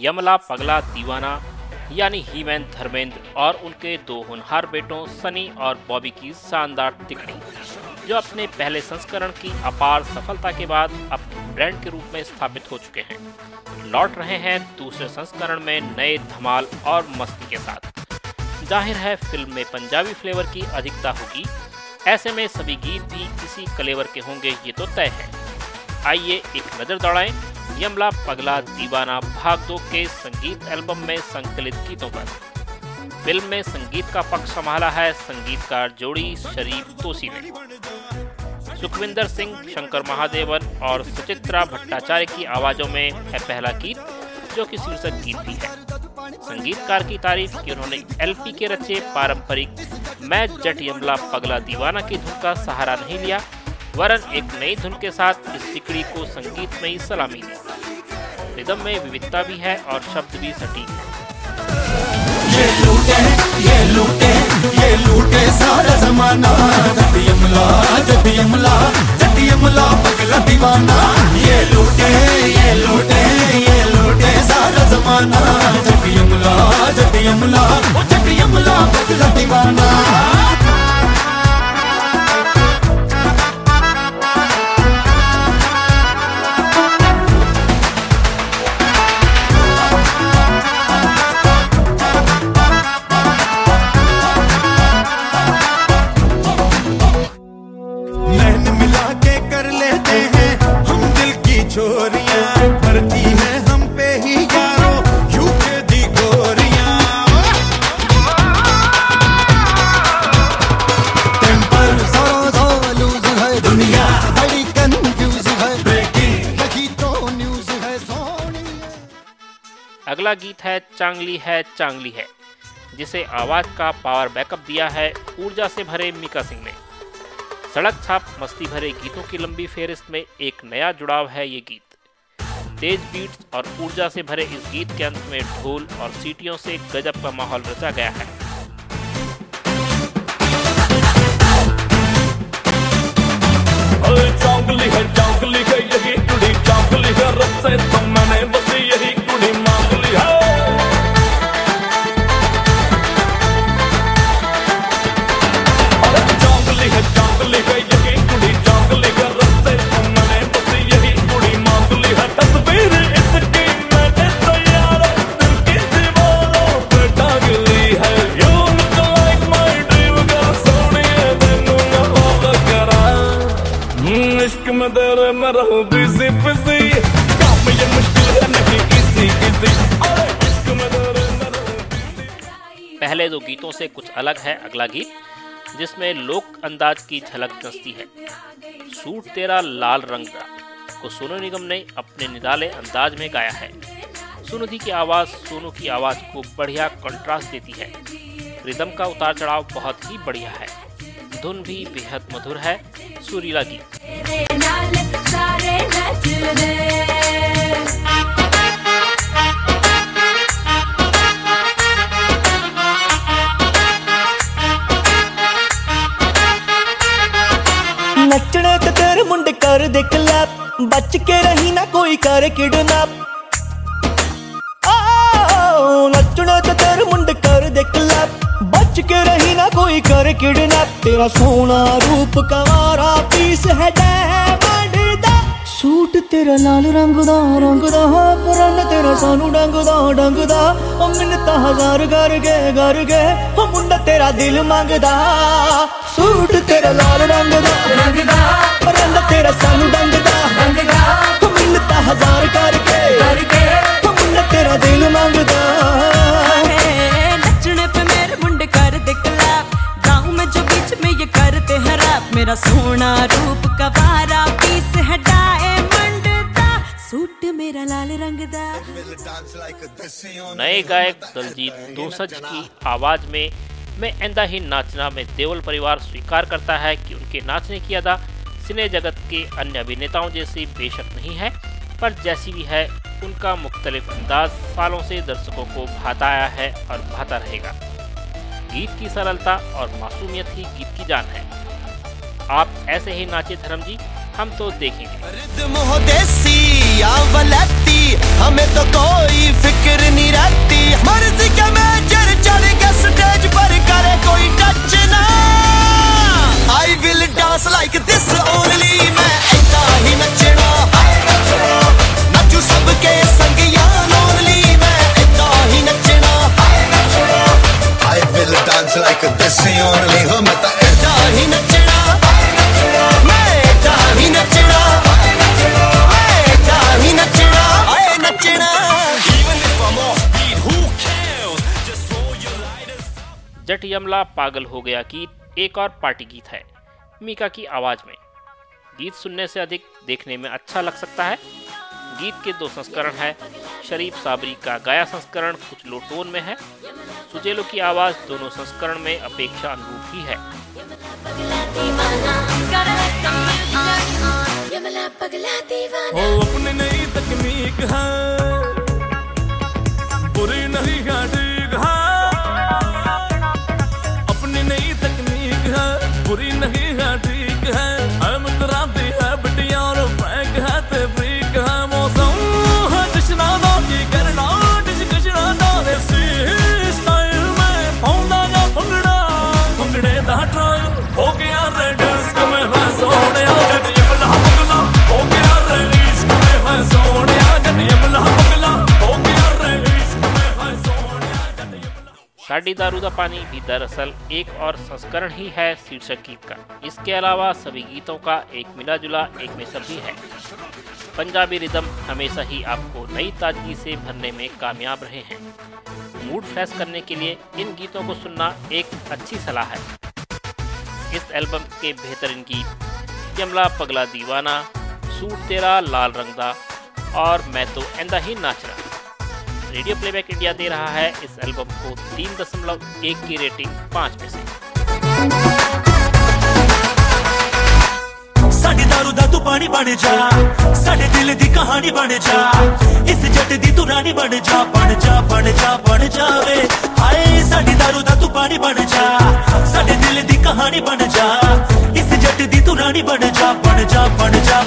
यमला, पगला, दीवाना, यानी हीमैन, धर्मेंद्र और उनके दो होनहार बेटों सनी और बॉबी की शानदार तिकड़ी, जो अपने पहले संस्करण की अपार सफलता के बाद अब ब्रांड के रूप में स्थापित हो चुके हैं। लौट रहे हैं दूसरे संस्करण में नए धमाल और मस्ती के साथ। ज़ाहिर है, फ़िल्म में पंजाबी फ्लेवर की अधिकता होगी। ऐसे में सभी गीत भी इसी कलेवर के होंगे, ये तो तय है। आइए एक नज़र दौड़ाएँ। यमला, पगला, दीवाना, भाग दो के संगीत एल्बम में संकलित गीतों पर। फ़िल्म में संगीत का पक्ष संभाला है संगीतकार जोड़ी शरीफ तोसी ने। सुखविंदर सिंह, शंकर महादेवन और सुचित्रा भट्टाचार्य की आवाजों में है पहला गीत, जो कि शीर्षक गीत भी है। संगीतकार की तारीफ़ की उन्होंने एलपी के रचे पारंपरिक, मैं जट यमला, पगला, दीवाना की धुन का सहारा नहीं लिया, वरन एक नई धुन के साथ इस सिकड़ी को संगीत में ही सलामी दी रिदम में विविधता भी है और शब्द भी सटीक है। ये लूटे ये लूटे ये लूटे सारा जमाना। जटी अमला जटी अमला जटी अमला पगला दीवाना। ये लूटे ये लूटे ये लूटे सारा जमाना। जटी अमला जटी अमला जटी अमला पगला दीवाना। अगला गीत है, चांगली है चांगली है, जिसे आवाज़ का पावर बैकअप दिया है ऊर्जा से भरे मीका सिंह ने। सड़क छाप, मस्ती भरे गीतों की लंबी फेरिस्त में एक नया जुड़ाव है ये गीत। तेज बीट्स और ऊर्जा से भरे इस गीत के अंत में ढोल और सीटियों से गजब का माहौल रचा गया है। चांगली है चांगली है, यही टुड़ी चांगली है, रब से तो में मैं रहूँ बिज़ी बिज़ी काम ये मुश्किल है नहीं इजी इजी अरे इश्क में तेरे मैं रहूँ busy। पहले दो गीतों से कुछ अलग है अगला गीत जिसमें लोक अंदाज की झलक दस्ती है। सूट तेरा लाल रंग का को सोनू निगम ने अपने निराले अंदाज में गाया है। सुनिधि की आवाज़ सोनू की आवाज़ को बढ़िया कंट्रास्ट देती है। रिदम का उतार चढ़ाव बहुत ही बढ़िया है। धुन भी बेहद मधुर है सुरीला गीत। तो कर बच के रही ना कोई कर किडनैप नचना तो तेरे मुंड कर देख क्लैप बच के रही ना कोई कर किडनैप तेरा सोना रूप कवारा पीस है डैम तेरा लाल रंग रंग हा तेरा सानू डंग डंग ओ हज़ार घर गए घर गए मुंडा तेरा दिल मांगदा। सूट तेरा लाल रंगदा तेरा सानू डंगदा डंगदा। ओ हज़ार कर गए कर गए तेरा दिल मांगदा। नचने पे मेरे मुंड कर दे कलाप। में करते हरा मेरा सोना रूप का लाल रंग दा। नए गायक दलजीत दोसज की आवाज़ में मैं ऐंदा ही नाचना में देवल परिवार स्वीकार करता है कि उनके नाचने की अदा सिने जगत के अन्य अभिनेताओं जैसी बेशक नहीं है पर जैसी भी है उनका मुख्तलिफ़ अंदाज सालों से दर्शकों को भाता आया है और भाता रहेगा। गीत की सरलता और मासूमियत ही गीत की जान है। आप ऐसे ही नाचे धर्म जी हम तो देखेंगे। हमें तो कोई फ़िक्र नहीं रहती। मर्ज़ी का मैनेजर चढ़ेगा स्टेज पर करे कोई टच ना। I will dance like this only मैं इतना ही नचना। नचू सबके संग ओनली मैं इतना ही नचना। I will dance like this only हो मैं जट यमला पागल हो गया गीत एक और पार्टी गीत है, मीका की आवाज़ में। गीत सुनने से अधिक देखने में अच्छा लग सकता है। गीत के दो संस्करण है, शरीफ साबरी का गाया संस्करण कुछ लो टोन में है, सुजेलो की आवाज़ दोनों संस्करण में अपेक्षा अनुरूप ही है। हो अपनी नई तकनीक है। साडी दारूदा पानी भी दरअसल एक और संस्करण ही है शीर्षक गीत का। इसके अलावा सभी गीतों का एक मिला जुला एक में सब भी है। पंजाबी रिदम हमेशा ही आपको नई ताजगी से भरने में कामयाब रहे हैं। मूड फ्रेश करने के लिए इन गीतों को सुनना एक अच्छी सलाह है। इस एल्बम के बेहतरीन गीत जमला पगला दीवाना सूट तेरा लाल रंगदा और मैं तो ऐंदा ही नाचना रेडियो प्लेबैक इंडिया दे रहा है इस एल्बम को तीन दशमलव एक की रेटिंग पाँच में से दारू दा तू पानी बन जा साडे दिल दी कहानी बन जा इस जट दी तू रानी बन जा बन जा बन जा बन जावे हाय साडी दारू दा तू पानी बन जा साडे दिल दी कहानी बन जा इस जट दी तू रानी बन जा बन जा बन जा